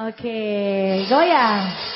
Ok, goyang.